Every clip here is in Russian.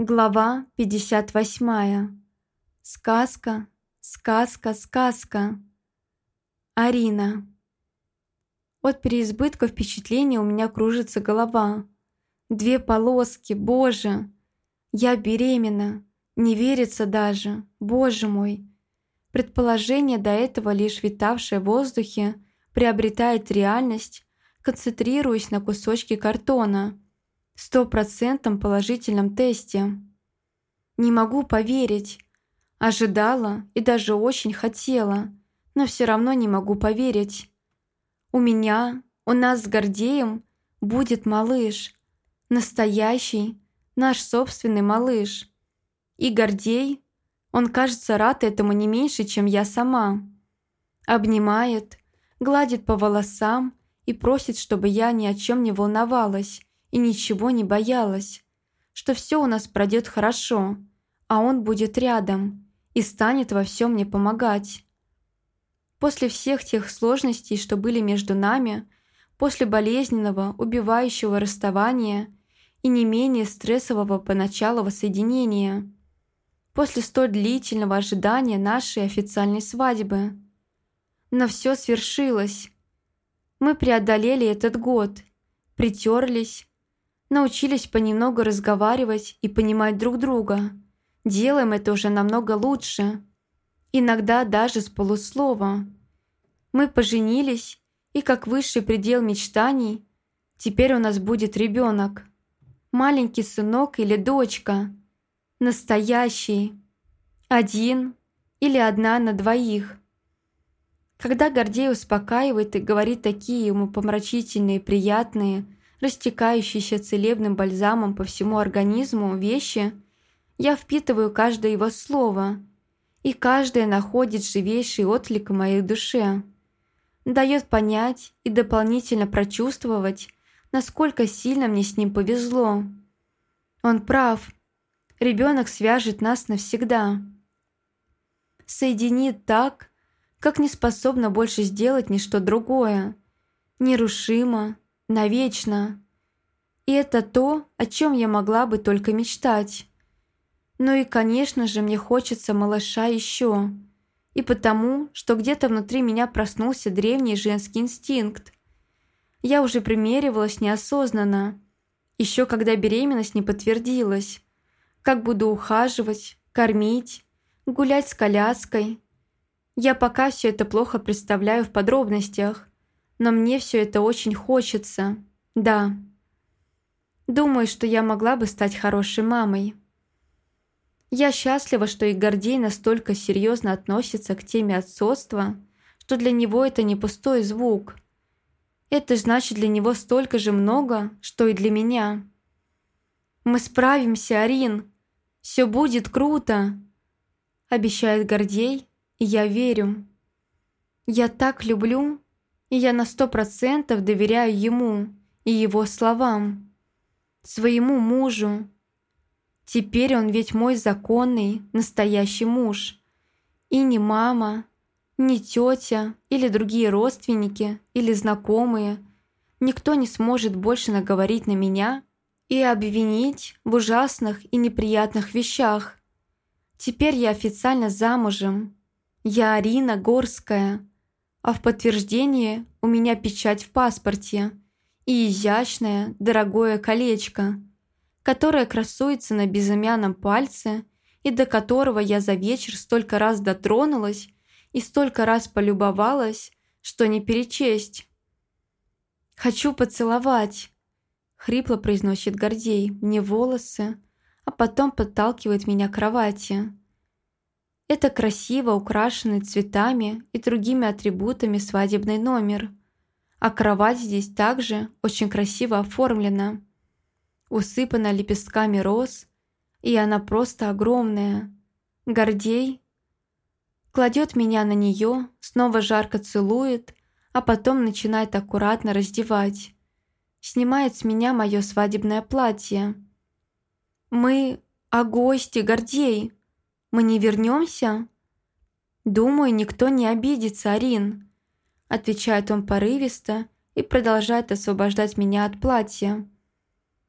Глава 58. Сказка, сказка, сказка. Арина. От переизбытка впечатлений у меня кружится голова. Две полоски, боже. Я беременна. Не верится даже, боже мой. Предположение, до этого лишь витавшее в воздухе, приобретает реальность, концентрируясь на кусочке картона – стопроцентном положительном тесте. Не могу поверить. Ожидала и даже очень хотела, но все равно не могу поверить. У меня, у нас с Гордеем будет малыш. Настоящий, наш собственный малыш. И Гордей, он, кажется, рад этому не меньше, чем я сама. Обнимает, гладит по волосам и просит, чтобы я ни о чем не волновалась и ничего не боялась, что все у нас пройдет хорошо, а он будет рядом и станет во всем мне помогать. После всех тех сложностей, что были между нами, после болезненного, убивающего расставания и не менее стрессового поначалу воссоединения, после столь длительного ожидания нашей официальной свадьбы. Но все свершилось. Мы преодолели этот год, притерлись, научились понемногу разговаривать и понимать друг друга. Делаем это уже намного лучше. Иногда даже с полуслова. Мы поженились, и как высший предел мечтаний, теперь у нас будет ребенок. Маленький сынок или дочка. Настоящий. Один или одна на двоих. Когда Гордей успокаивает и говорит такие ему помрачительные, приятные, растекающиеся целебным бальзамом по всему организму вещи, я впитываю каждое его слово, и каждое находит живейший отклик в моей душе. Дает понять и дополнительно прочувствовать, насколько сильно мне с ним повезло. Он прав. Ребенок свяжет нас навсегда. Соединит так, как не способна больше сделать ничто другое. Нерушимо, навечно. И это то, о чем я могла бы только мечтать. Ну и, конечно же, мне хочется малыша еще. И потому, что где-то внутри меня проснулся древний женский инстинкт. Я уже примеривалась неосознанно, еще когда беременность не подтвердилась. Как буду ухаживать, кормить, гулять с коляской. Я пока все это плохо представляю в подробностях, но мне все это очень хочется. Да. Думаю, что я могла бы стать хорошей мамой. Я счастлива, что и Гордей настолько серьезно относится к теме отцовства, что для него это не пустой звук. Это значит для него столько же много, что и для меня. «Мы справимся, Арин! Все будет круто!» Обещает Гордей, и я верю. Я так люблю, и я на сто процентов доверяю ему и его словам, своему мужу. Теперь он ведь мой законный, настоящий муж. И не мама, не тетя или другие родственники или знакомые. Никто не сможет больше наговорить на меня и обвинить в ужасных и неприятных вещах. Теперь я официально замужем. Я Арина Горская, а в подтверждение у меня печать в паспорте и изящное, дорогое колечко, которое красуется на безымянном пальце и до которого я за вечер столько раз дотронулась и столько раз полюбовалась, что не перечесть. «Хочу поцеловать», — хрипло произносит Гордей мне волосы, а потом подталкивает меня к кровати. Это красиво украшенный цветами и другими атрибутами свадебный номер. А кровать здесь также очень красиво оформлена. Усыпана лепестками роз, и она просто огромная. Гордей кладет меня на нее, снова жарко целует, а потом начинает аккуратно раздевать. Снимает с меня мое свадебное платье. «Мы... о гости, Гордей!» Мы не вернемся?» «Думаю, никто не обидится, Арин», – отвечает он порывисто и продолжает освобождать меня от платья.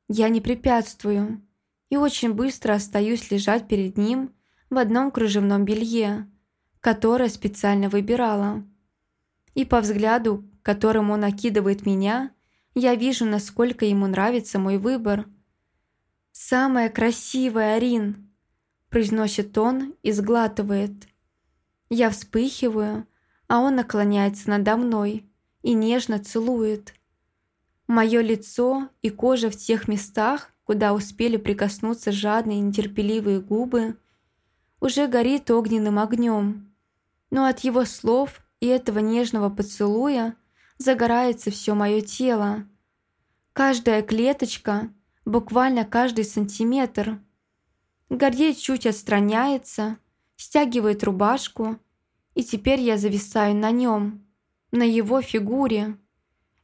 «Я не препятствую. и очень быстро остаюсь лежать перед ним в одном кружевном белье, которое специально выбирала. И по взгляду, которым он окидывает меня, я вижу, насколько ему нравится мой выбор. «Самая красивая, Арин!» – произносит он и сглатывает. Я вспыхиваю, а он наклоняется надо мной и нежно целует. Мое лицо и кожа в тех местах, куда успели прикоснуться жадные нетерпеливые губы, уже горит огненным огнем. Но от его слов и этого нежного поцелуя загорается все мое тело. Каждая клеточка, буквально каждый сантиметр. Гордей чуть отстраняется, стягивает рубашку, и теперь я зависаю на нем, на его фигуре.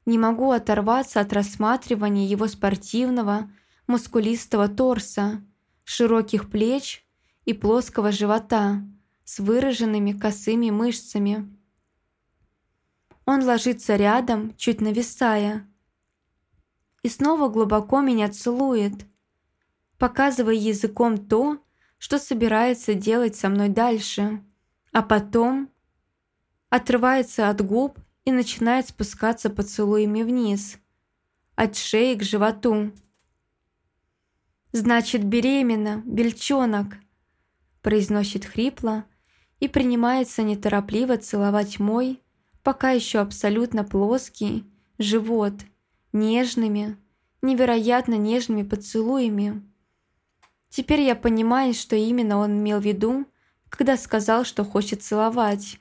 Не могу оторваться от рассматривания его спортивного, мускулистого торса, широких плеч и плоского живота с выраженными косыми мышцами. Он ложится рядом, чуть нависая, и снова глубоко меня целует, показывая языком то, что собирается делать со мной дальше, а потом отрывается от губ и начинает спускаться поцелуями вниз, от шеи к животу. «Значит, беременна, бельчонок», произносит хрипло и принимается неторопливо целовать мой, пока еще абсолютно плоский, живот, нежными, невероятно нежными поцелуями. Теперь я понимаю, что именно он имел в виду, когда сказал, что хочет целовать.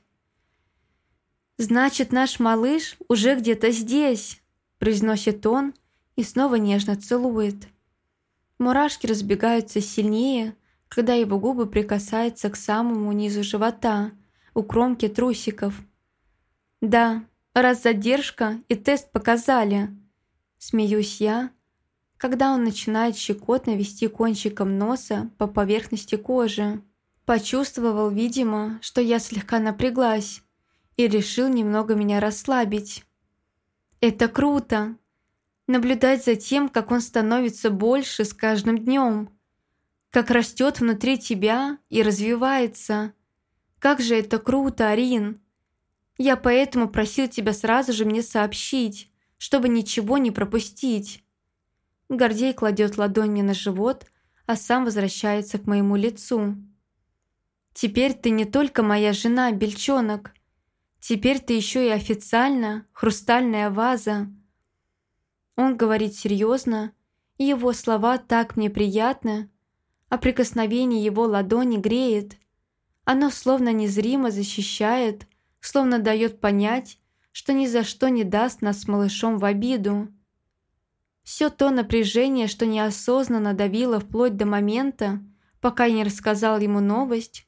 «Значит, наш малыш уже где-то здесь», произносит он и снова нежно целует. Мурашки разбегаются сильнее, когда его губы прикасаются к самому низу живота, у кромки трусиков. «Да, раз задержка и тест показали», – смеюсь я, когда он начинает щекотно вести кончиком носа по поверхности кожи. Почувствовал, видимо, что я слегка напряглась и решил немного меня расслабить. «Это круто!» наблюдать за тем, как он становится больше с каждым днем, как растет внутри тебя и развивается. Как же это круто, Арин! Я поэтому просил тебя сразу же мне сообщить, чтобы ничего не пропустить. Гордей кладет ладонь мне на живот, а сам возвращается к моему лицу. Теперь ты не только моя жена, бельчонок. Теперь ты еще и официально хрустальная ваза – он говорит серьезно, и его слова так мне приятны, а прикосновение его ладони греет. Оно словно незримо защищает, словно дает понять, что ни за что не даст нас с малышом в обиду. Все то напряжение, что неосознанно давило вплоть до момента, пока я не рассказал ему новость,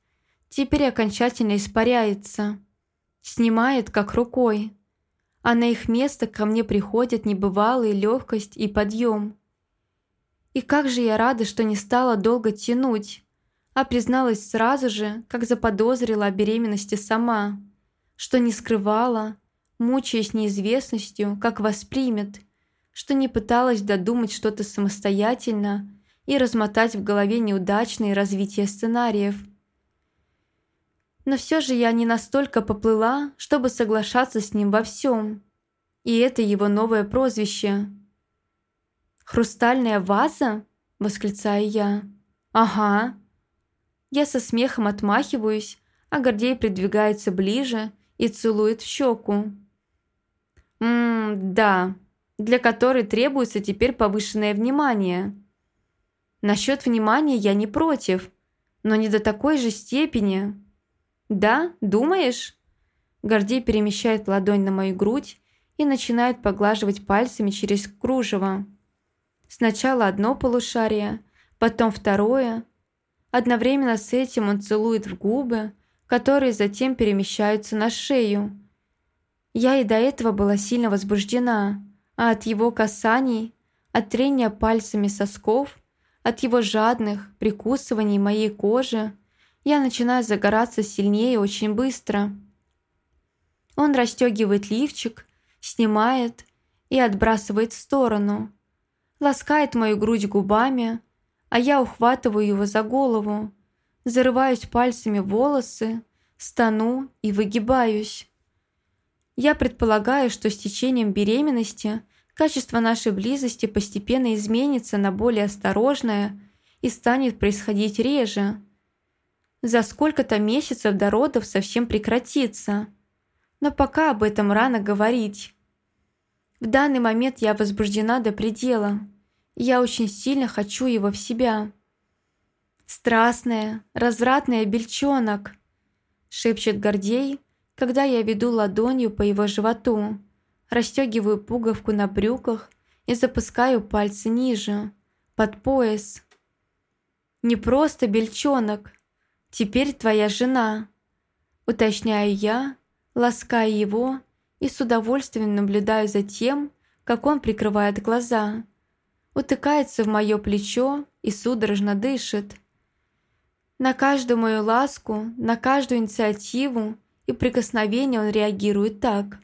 теперь окончательно испаряется, снимает как рукой а на их место ко мне приходят небывалые легкость и подъем. И как же я рада, что не стала долго тянуть, а призналась сразу же, как заподозрила о беременности сама, что не скрывала, мучаясь неизвестностью, как воспримет, что не пыталась додумать что-то самостоятельно и размотать в голове неудачные развития сценариев. Но все же я не настолько поплыла, чтобы соглашаться с ним во всем. И это его новое прозвище. «Хрустальная ваза?» – восклицаю я. «Ага». Я со смехом отмахиваюсь, а Гордей придвигается ближе и целует в щеку. «Ммм, да, для которой требуется теперь повышенное внимание». Насчет внимания я не против, но не до такой же степени. «Да, думаешь?» Гордей перемещает ладонь на мою грудь и начинает поглаживать пальцами через кружево. Сначала одно полушарие, потом второе. Одновременно с этим он целует в губы, которые затем перемещаются на шею. Я и до этого была сильно возбуждена, а от его касаний, от трения пальцами сосков, от его жадных прикусываний моей кожи – я начинаю загораться сильнее очень быстро. Он расстегивает лифчик, снимает и отбрасывает в сторону. Ласкает мою грудь губами, а я ухватываю его за голову, зарываюсь пальцами в волосы, стану и выгибаюсь. Я предполагаю, что с течением беременности качество нашей близости постепенно изменится на более осторожное и станет происходить реже. За сколько-то месяцев до родов совсем прекратится. Но пока об этом рано говорить. В данный момент я возбуждена до предела. Я очень сильно хочу его в себя. «Страстная, развратная бельчонок», — шепчет Гордей, когда я веду ладонью по его животу, расстегиваю пуговку на брюках и запускаю пальцы ниже, под пояс. «Не просто бельчонок, теперь твоя жена», — уточняю я, лаская его и с удовольствием наблюдаю за тем, как он прикрывает глаза, утыкается в мое плечо и судорожно дышит. На каждую мою ласку, на каждую инициативу и прикосновение он реагирует так.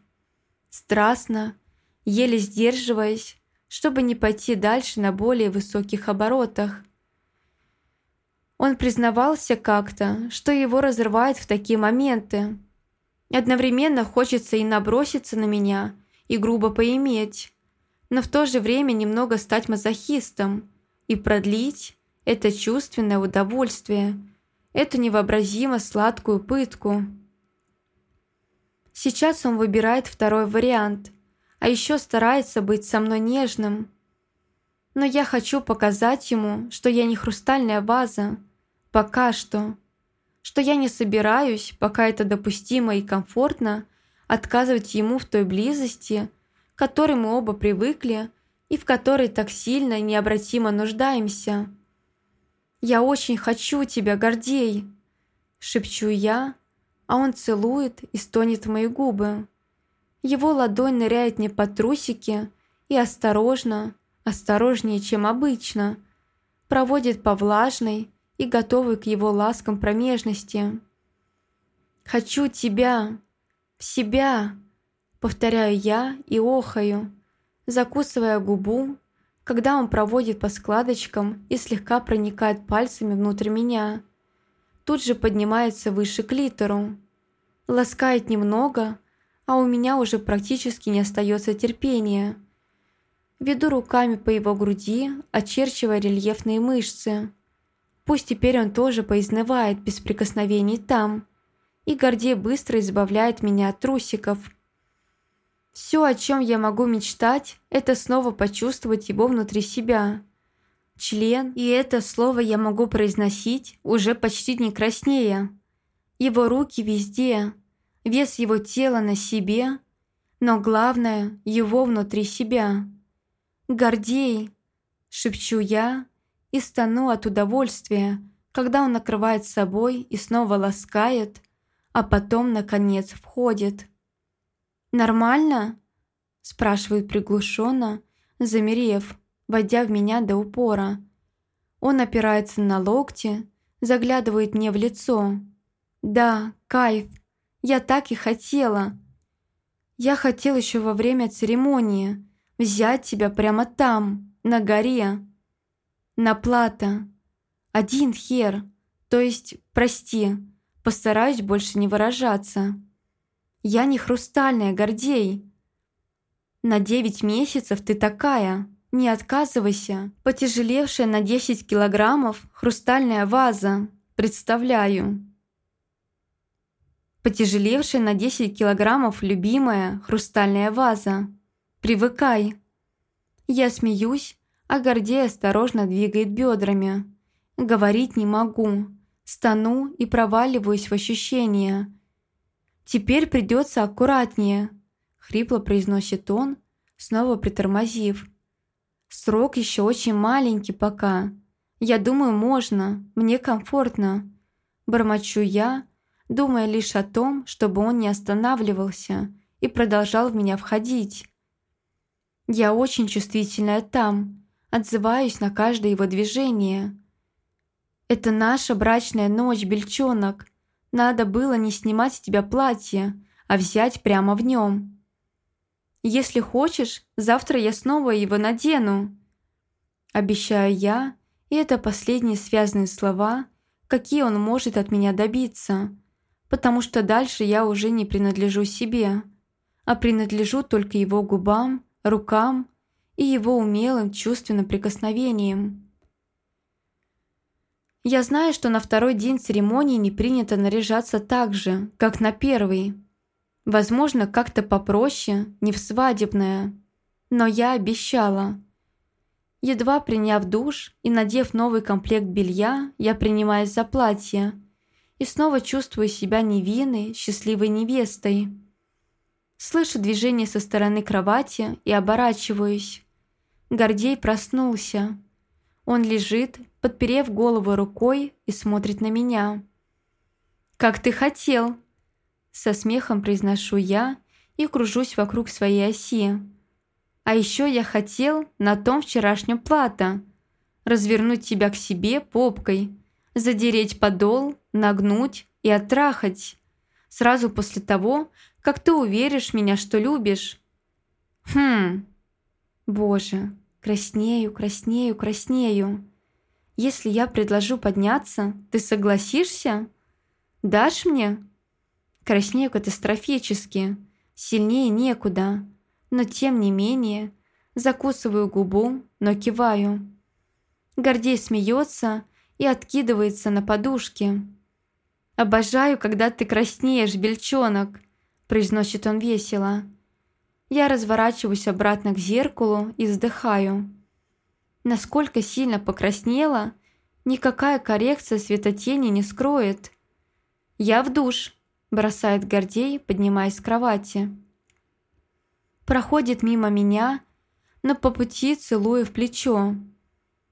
Страстно, еле сдерживаясь, чтобы не пойти дальше на более высоких оборотах. Он признавался как-то, что его разрывает в такие моменты. Одновременно хочется и наброситься на меня, и грубо поиметь, но в то же время немного стать мазохистом и продлить это чувственное удовольствие, эту невообразимо сладкую пытку. Сейчас он выбирает второй вариант, а еще старается быть со мной нежным. Но я хочу показать ему, что я не хрустальная ваза. Пока что. Что я не собираюсь, пока это допустимо и комфортно, отказывать ему в той близости, к которой мы оба привыкли и в которой так сильно и необратимо нуждаемся. «Я очень хочу тебя, Гордей!» Шепчу я, а он целует и стонет в мои губы. Его ладонь ныряет мне под трусики и осторожно, осторожнее, чем обычно, проводит по влажной и готовой к его ласкам промежности. «Хочу тебя! В себя!» Повторяю я и охаю, закусывая губу, когда он проводит по складочкам и слегка проникает пальцами внутрь меня. Тут же поднимается выше клитору. Ласкает немного, а у меня уже практически не остается терпения. Веду руками по его груди, очерчивая рельефные мышцы. Пусть теперь он тоже поизнывает без прикосновений там. И Гордей быстро избавляет меня от трусиков – все, о чем я могу мечтать, это снова почувствовать его внутри себя. Член, и это слово я могу произносить уже почти не краснее. Его руки везде, вес его тела на себе, но главное, его внутри себя. «Гордей!» – шепчу я и стану от удовольствия, когда он накрывает собой и снова ласкает, а потом, наконец, входит – «Нормально?» – спрашивает приглушенно, замерев, войдя в меня до упора. Он опирается на локти, заглядывает мне в лицо. «Да, кайф, я так и хотела. Я хотел еще во время церемонии взять тебя прямо там, на горе. На плата. Один хер, то есть, прости, постараюсь больше не выражаться». Я не хрустальная, Гордей. На девять месяцев ты такая. Не отказывайся. Потяжелевшая на 10 килограммов хрустальная ваза. Представляю. Потяжелевшая на 10 килограммов любимая хрустальная ваза. Привыкай. Я смеюсь, а Гордей осторожно двигает бедрами. Говорить не могу. Стану и проваливаюсь в ощущения – «Теперь придется аккуратнее», — хрипло произносит он, снова притормозив. «Срок еще очень маленький пока. Я думаю, можно, мне комфортно». Бормочу я, думая лишь о том, чтобы он не останавливался и продолжал в меня входить. Я очень чувствительная там, отзываюсь на каждое его движение. «Это наша брачная ночь, бельчонок», надо было не снимать с тебя платье, а взять прямо в нем. Если хочешь, завтра я снова его надену. Обещаю я И это последние связанные слова, какие он может от меня добиться, потому что дальше я уже не принадлежу себе, а принадлежу только его губам, рукам и его умелым чувственным прикосновениям. Я знаю, что на второй день церемонии не принято наряжаться так же, как на первый. Возможно, как-то попроще, не в свадебное. Но я обещала – Едва приняв душ и надев новый комплект белья, я принимаюсь за платье и снова чувствую себя невинной, счастливой невестой. Слышу движение со стороны кровати и оборачиваюсь. Гордей проснулся. Он лежит, подперев голову рукой и смотрит на меня. «Как ты хотел!» Со смехом произношу я и кружусь вокруг своей оси. А еще я хотел на том вчерашнем плата развернуть тебя к себе попкой, задереть подол, нагнуть и оттрахать. Сразу после того, как ты уверишь меня, что любишь. Хм, боже, краснею, краснею, краснею. Если я предложу подняться, ты согласишься? Дашь мне? Краснею катастрофически, сильнее некуда но тем не менее закусываю губу, но киваю. Гордей смеется и откидывается на подушке. «Обожаю, когда ты краснеешь, бельчонок», – произносит он весело. Я разворачиваюсь обратно к зеркалу и вздыхаю. Насколько сильно покраснела, никакая коррекция светотени не скроет. «Я в душ», – бросает Гордей, поднимаясь с кровати проходит мимо меня, но по пути целую в плечо.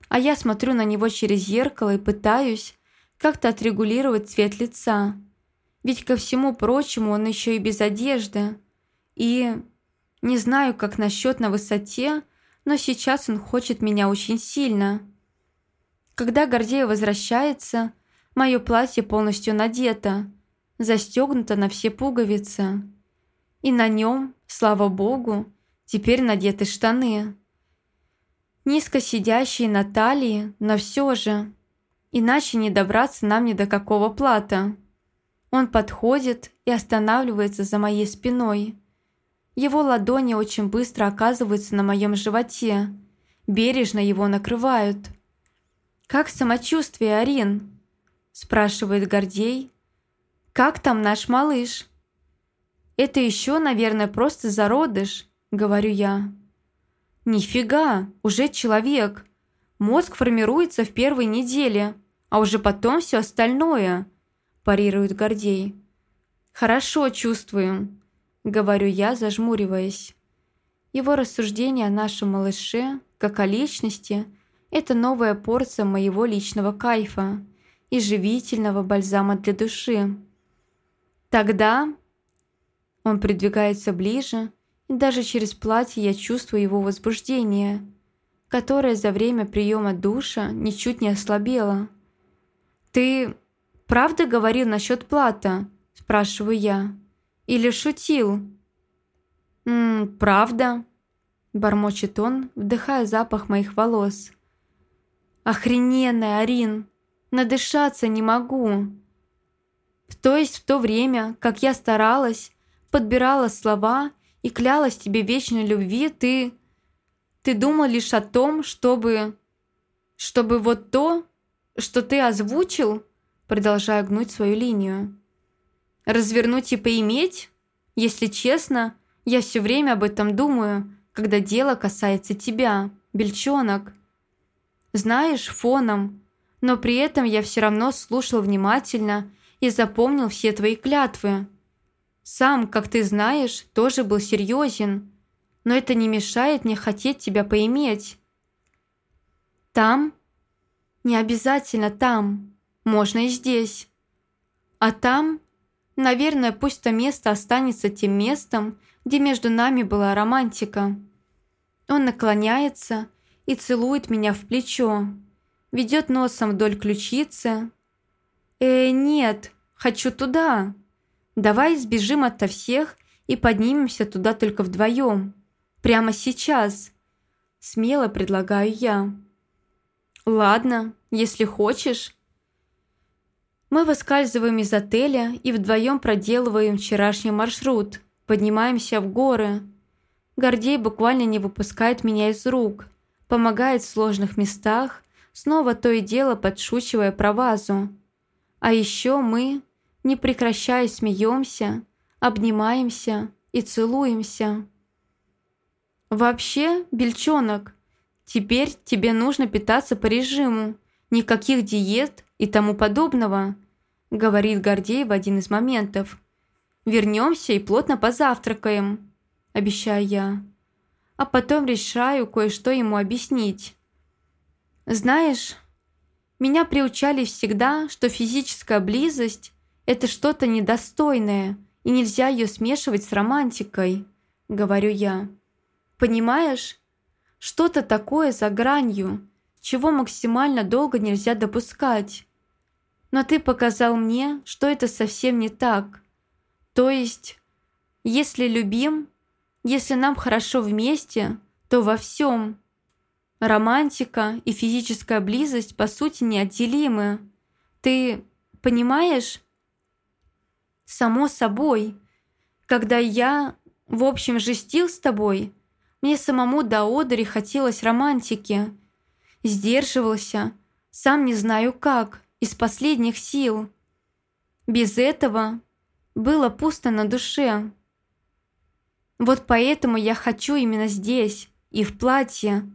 А я смотрю на него через зеркало и пытаюсь как-то отрегулировать цвет лица. Ведь ко всему прочему он еще и без одежды. И не знаю, как насчет на высоте, но сейчас он хочет меня очень сильно. Когда Гордея возвращается, мое платье полностью надето, застегнуто на все пуговицы. И на нем Слава богу, теперь надеты штаны. Низко сидящие на талии, но все же. Иначе не добраться нам ни до какого плата. Он подходит и останавливается за моей спиной. Его ладони очень быстро оказываются на моем животе. Бережно его накрывают. «Как самочувствие, Арин?» спрашивает Гордей. «Как там наш малыш?» «Это еще, наверное, просто зародыш», — говорю я. «Нифига, уже человек. Мозг формируется в первой неделе, а уже потом все остальное», – парирует Гордей. «Хорошо чувствуем», – говорю я, зажмуриваясь. Его рассуждение о нашем малыше, как о личности, это новая порция моего личного кайфа и живительного бальзама для души. Тогда он придвигается ближе, и даже через платье я чувствую его возбуждение, которое за время приема душа ничуть не ослабело. «Ты правда говорил насчет плата?» – спрашиваю я. «Или шутил?» «Ммм, правда», – бормочет он, вдыхая запах моих волос. «Охрененная, Арин! Надышаться не могу!» То есть в то время, как я старалась, подбирала слова и клялась тебе вечной любви, ты... Ты думал лишь о том, чтобы... Чтобы вот то, что ты озвучил, продолжая гнуть свою линию. Развернуть и поиметь? Если честно, я все время об этом думаю, когда дело касается тебя, бельчонок. Знаешь, фоном, но при этом я все равно слушал внимательно и запомнил все твои клятвы. Сам, как ты знаешь, тоже был серьезен, но это не мешает мне хотеть тебя поиметь. Там? Не обязательно там. Можно и здесь. А там? Наверное, пусть то место останется тем местом, где между нами была романтика. Он наклоняется и целует меня в плечо, ведет носом вдоль ключицы. «Э, нет, хочу туда!» Давай сбежим ото всех и поднимемся туда только вдвоем. Прямо сейчас. Смело предлагаю я. «Ладно, если хочешь». Мы выскальзываем из отеля и вдвоем проделываем вчерашний маршрут, поднимаемся в горы. Гордей буквально не выпускает меня из рук, помогает в сложных местах, снова то и дело подшучивая про вазу. А еще мы, не прекращая, смеемся, обнимаемся и целуемся. «Вообще, Бельчонок, теперь тебе нужно питаться по режиму, никаких диет и тому подобного», говорит Гордей в один из моментов. «Вернемся и плотно позавтракаем», обещаю я. А потом решаю кое-что ему объяснить. «Знаешь, меня приучали всегда, что физическая близость – это что-то недостойное, и нельзя ее смешивать с романтикой», – говорю я. «Понимаешь? Что-то такое за гранью, чего максимально долго нельзя допускать. Но ты показал мне, что это совсем не так. То есть, если любим, если нам хорошо вместе, то во всем. Романтика и физическая близость по сути неотделимы. Ты понимаешь? Само собой. Когда я, в общем, жестил с тобой, мне самому до одери хотелось романтики. Сдерживался, сам не знаю как, из последних сил. Без этого было пусто на душе. Вот поэтому я хочу именно здесь и в платье.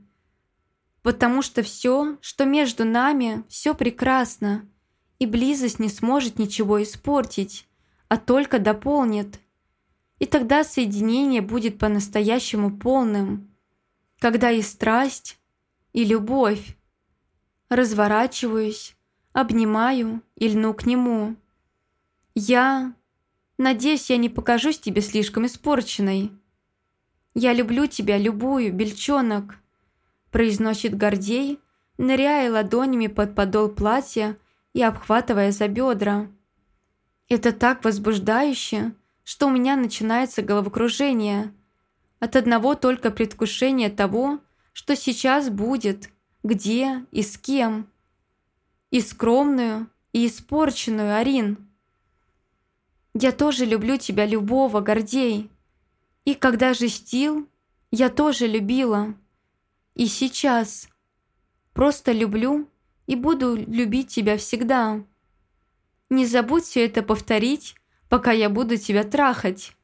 Потому что все, что между нами, все прекрасно. И близость не сможет ничего испортить, а только дополнит. И тогда соединение будет по-настоящему полным. Когда и страсть, и любовь. Разворачиваюсь, обнимаю и льну к нему. Я Надеюсь, я не покажусь тебе слишком испорченной. Я люблю тебя, любую, бельчонок», произносит Гордей, ныряя ладонями под подол платья и обхватывая за бедра. Это так возбуждающе, что у меня начинается головокружение от одного только предвкушения того, что сейчас будет, где и с кем. И скромную, и испорченную Арин. Я тоже люблю тебя, любого, Гордей. И когда жестил, я тоже любила. И сейчас. Просто люблю и буду любить тебя всегда. Не забудь все это повторить, пока я буду тебя трахать.